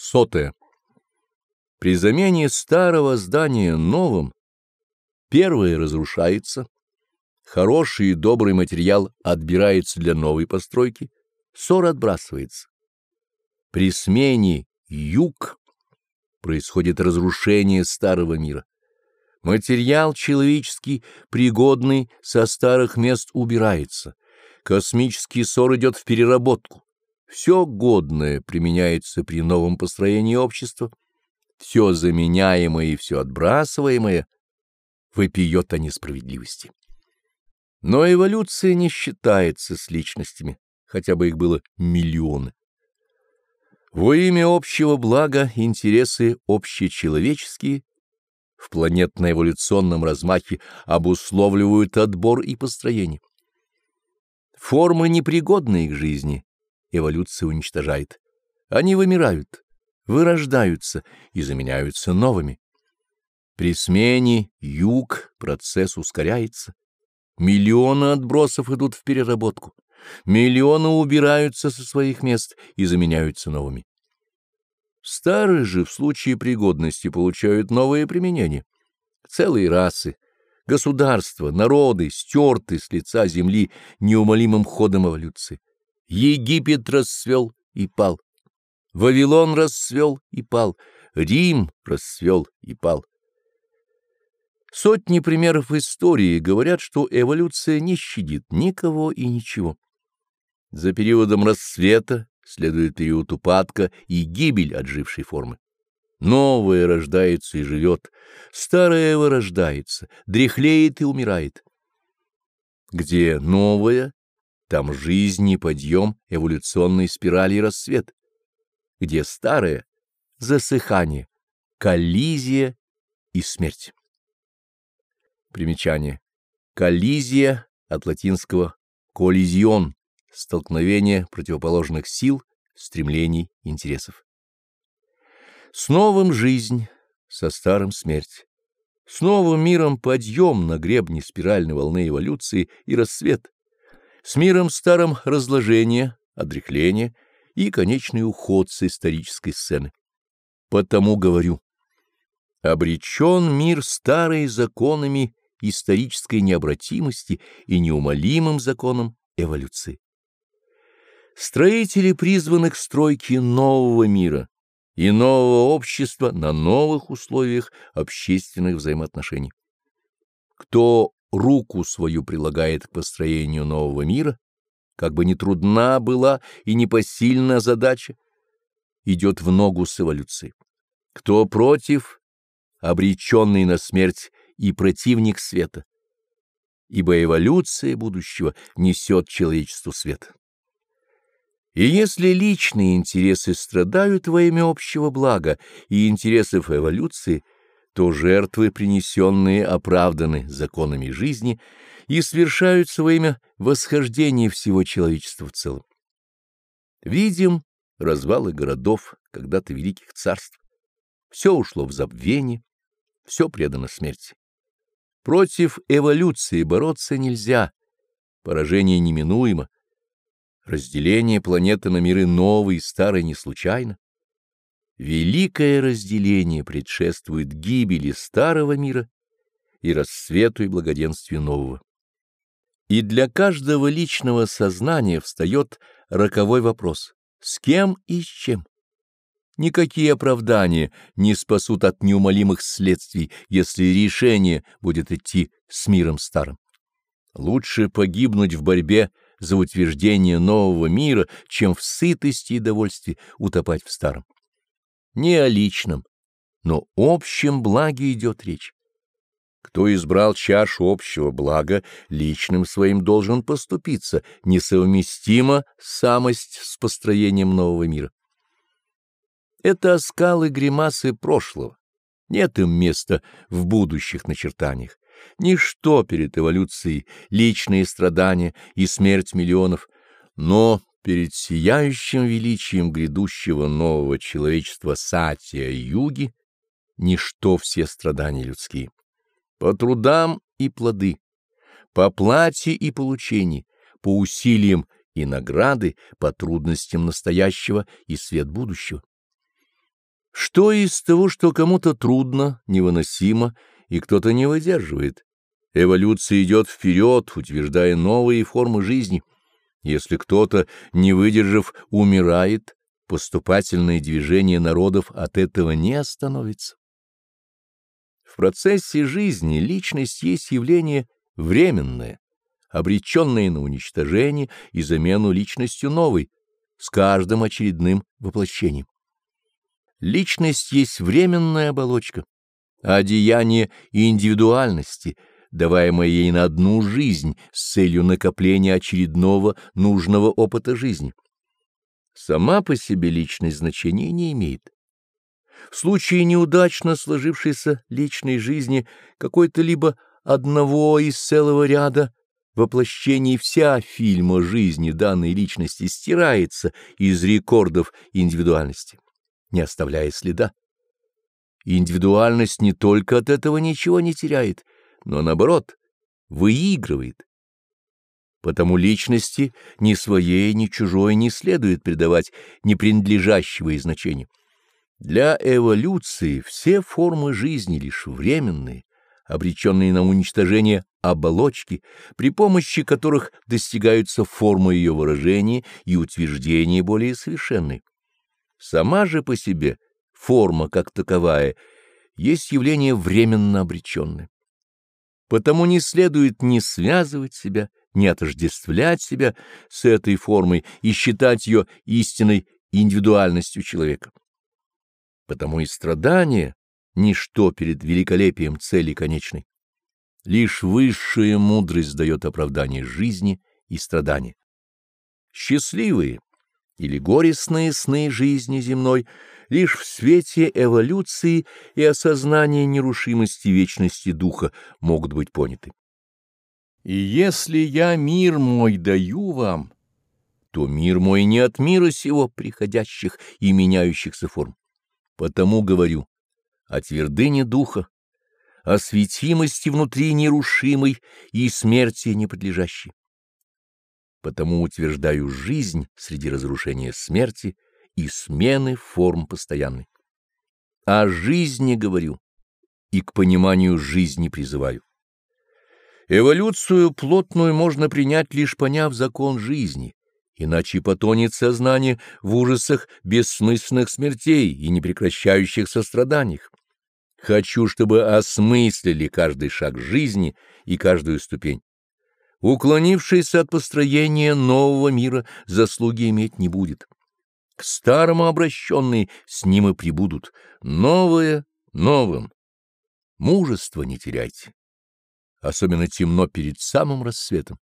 Сотое. При замене старого здания новым первое разрушается, хороший и добрый материал отбирается для новой постройки, ссор отбрасывается. При смене юг происходит разрушение старого мира. Материал человеческий, пригодный со старых мест, убирается. Космический ссор идет в переработку. Все годное применяется при новом построении общества. Все заменяемое и все отбрасываемое вопиет о несправедливости. Но эволюция не считается с личностями, хотя бы их было миллионы. Во имя общего блага интересы общечеловеческие в планетно-эволюционном размахе обусловливают отбор и построение. Формы, непригодные к жизни, эволюция уничтожает. Они вымирают, вырождаются и заменяются новыми. При смене юг процесс ускоряется. Миллионы отбросов идут в переработку. Миллионы убираются со своих мест и заменяются новыми. Старые же в случае пригодности получают новое применение. Целые расы, государства, народы стерты с лица земли неумолимым ходом эволюции. Египет расцвел и пал. Вавилон расцвел и пал. Рим расцвел и пал. Сотни примеров истории говорят, что эволюция не щадит никого и ничего. За периодом расцвета следует период упадка и гибель отжившей формы. Новое рождается и живет, старое вырождается, дряхлеет и умирает. Где новое, там жизнь и подъем эволюционной спирали и рассвет. Где старое — засыхание, коллизия и смерть. Примечание. Коллизия от латинского «коллизион» — столкновение противоположных сил, стремлений, интересов. С новым жизнь, со старым смерть. С новым миром подъем на гребне спиральной волны эволюции и рассвет. С миром старым разложение, отрехление и конечный уход с исторической сцены. Потому говорю, обречен мир старый законами исторической необратимости и неумолимым законом эволюции. Строители призваны к стройке нового мира и нового общества на новых условиях общественных взаимоотношений. Кто руку свою прилагает к построению нового мира, как бы ни трудна была и непосильна задача, идет в ногу с эволюцией. Кто против, обреченный на смерть и противник света, ибо эволюция будущего несет человечеству свет. И если личные интересы страдают во имя общего блага и интересов эволюции, то жертвы, принесенные, оправданы законами жизни и свершаются во имя восхождения всего человечества в целом. Видим развалы городов, когда-то великих царств. Все ушло в забвение, все предано смерти. Против эволюции бороться нельзя, поражение неминуемо. Разделение планеты на миры новые и старые не случайно. Великое разделение предшествует гибели старого мира и рассвету и благоденствию нового. И для каждого личного сознания встает роковой вопрос — с кем и с чем? Никакие оправдания не спасут от неумолимых следствий, если решение будет идти с миром старым. Лучше погибнуть в борьбе за утверждение нового мира, чем в сытости и довольстве утопать в старом. Не о личном, но общем благе идет речь. Кто избрал чашу общего блага, личным своим должен поступиться, несовместимо самость с построением нового мира. Это оскалы гримасы прошлого. Нет им места в будущих начертаниях. Ничто перед эволюцией, личные страдания и смерть миллионов, но перед сияющим величием грядущего нового человечества Сатия-юги ничто все страдания людские. По трудам и плоды, по плате и получению, по усилиям и награды, по трудностям настоящего и свет будущего. Что из того, что кому-то трудно, невыносимо, и кто-то не выдерживает? Эволюция идет вперед, утверждая новые формы жизни. Если кто-то, не выдержав, умирает, поступательное движение народов от этого не остановится. В процессе жизни личность есть явление временное, обреченное на уничтожение и замену личностью новой, с каждым очередным воплощением. Личность есть временная оболочка, одеяние индивидуальности, даваемое ей на одну жизнь с целью накопления очередного нужного опыта жизни. Сама по себе личность значения не имеет. В случае неудачно сложившейся личной жизни какой-то либо одного из целого ряда воплощений вся фильма жизни данной личности стирается из рекордов индивидуальности, не оставляя следа. Индивидуальность не только от этого ничего не теряет, но, наоборот, выигрывает. Потому личности ни своей, ни чужой не следует придавать непринадлежащего ей значения. Для эволюции все формы жизни лишь временные, обреченные на уничтожение оболочки, при помощи которых достигаются формы ее выражения и утверждения более совершенной. Сама же по себе форма как таковая есть явление временно обреченное. Потому не следует ни связывать себя, ни отождествлять себя с этой формой и считать ее истинной индивидуальностью человека. Потому и страдание — ничто перед великолепием цели конечной. Лишь высшая мудрость дает оправдание жизни и страдания. Счастливые или горестные сны жизни земной лишь в свете эволюции и осознания нерушимости вечности духа могут быть поняты. И если я мир мой даю вам, то мир мой не от мира сего приходящих и меняющихся форм. Потому говорю о твердыне духа, о светимости внутри нерушимой и смерти неподлежащей. Потому утверждаю жизнь среди разрушения смерти и смены форм постоянной. О жизни говорю и к пониманию жизни призываю. Эволюцию плотную можно принять, лишь поняв закон жизни, иначе потонет сознание в ужасах бессмысленных смертей и непрекращающихся страданиях. Хочу, чтобы осмыслили каждый шаг жизни и каждую ступень. Уклонившийся от построения нового мира заслуги иметь не будет. К старому обращенные с ним и прибудут. Новое новым. Мужество не теряйте. Особенно темно перед самым рассветом.